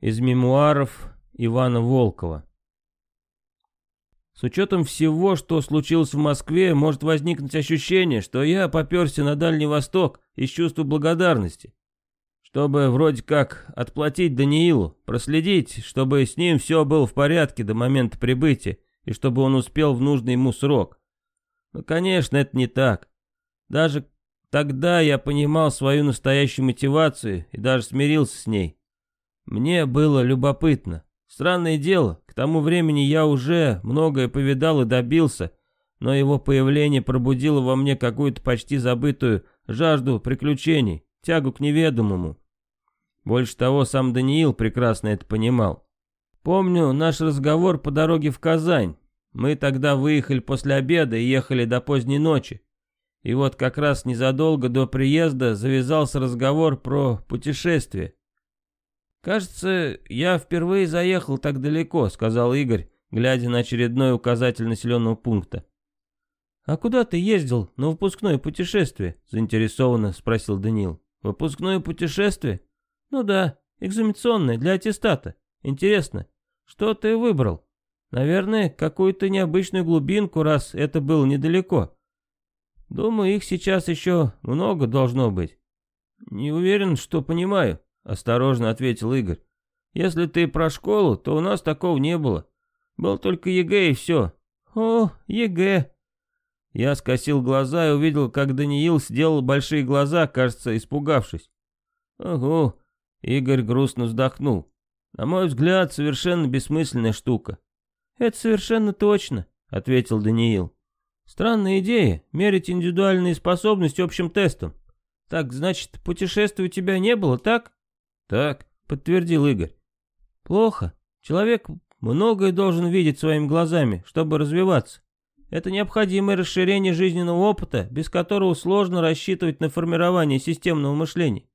Из мемуаров Ивана Волкова. С учетом всего, что случилось в Москве, может возникнуть ощущение, что я поперся на Дальний Восток из чувства благодарности. Чтобы вроде как отплатить Даниилу, проследить, чтобы с ним все было в порядке до момента прибытия, и чтобы он успел в нужный ему срок. Но, конечно, это не так. Даже тогда я понимал свою настоящую мотивацию и даже смирился с ней. Мне было любопытно. Странное дело, к тому времени я уже многое повидал и добился, но его появление пробудило во мне какую-то почти забытую жажду приключений, тягу к неведомому. Больше того, сам Даниил прекрасно это понимал. Помню наш разговор по дороге в Казань. Мы тогда выехали после обеда и ехали до поздней ночи. И вот как раз незадолго до приезда завязался разговор про путешествие. «Кажется, я впервые заехал так далеко», — сказал Игорь, глядя на очередной указатель населенного пункта. «А куда ты ездил на выпускное путешествие?» — заинтересованно спросил Данил. «Выпускное путешествие?» «Ну да, экзаменационное, для аттестата. Интересно, что ты выбрал? Наверное, какую-то необычную глубинку, раз это было недалеко. Думаю, их сейчас еще много должно быть. Не уверен, что понимаю. Осторожно ответил Игорь. Если ты про школу, то у нас такого не было. Был только ЕГЭ и все. О, ЕГЭ. Я скосил глаза и увидел, как Даниил сделал большие глаза, кажется, испугавшись. Ого, Игорь грустно вздохнул. На мой взгляд, совершенно бессмысленная штука. Это совершенно точно, ответил Даниил. Странная идея, мерить индивидуальные способности общим тестом. Так, значит, путешествий у тебя не было, так? «Так», — подтвердил Игорь. «Плохо. Человек многое должен видеть своими глазами, чтобы развиваться. Это необходимое расширение жизненного опыта, без которого сложно рассчитывать на формирование системного мышления.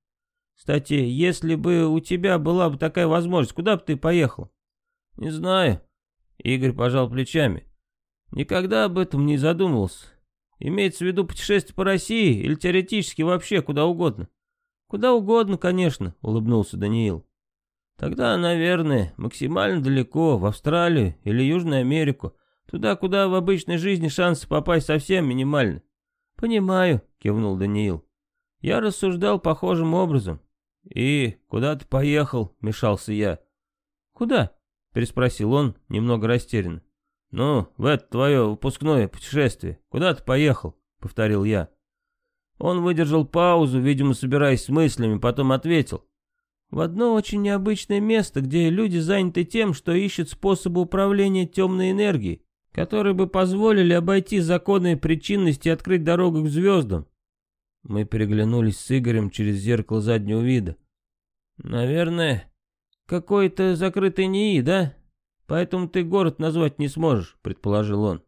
Кстати, если бы у тебя была бы такая возможность, куда бы ты поехал?» «Не знаю», — Игорь пожал плечами. «Никогда об этом не задумывался. Имеется в виду путешествие по России или теоретически вообще куда угодно?» «Куда угодно, конечно», — улыбнулся Даниил. «Тогда, наверное, максимально далеко, в Австралию или Южную Америку, туда, куда в обычной жизни шансы попасть совсем минимальны». «Понимаю», — кивнул Даниил. «Я рассуждал похожим образом». «И куда ты поехал?» — мешался я. «Куда?» — переспросил он, немного растерянно. «Ну, в это твое выпускное путешествие. Куда ты поехал?» — повторил я. Он выдержал паузу, видимо, собираясь с мыслями, потом ответил. В одно очень необычное место, где люди заняты тем, что ищут способы управления темной энергией, которые бы позволили обойти законы причинности и открыть дорогу к звездам. Мы переглянулись с Игорем через зеркало заднего вида. «Наверное, какой-то закрытый НИИ, да? Поэтому ты город назвать не сможешь», — предположил он.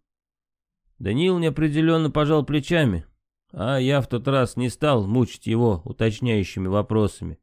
Даниил неопределенно пожал плечами. А я в тот раз не стал мучить его уточняющими вопросами.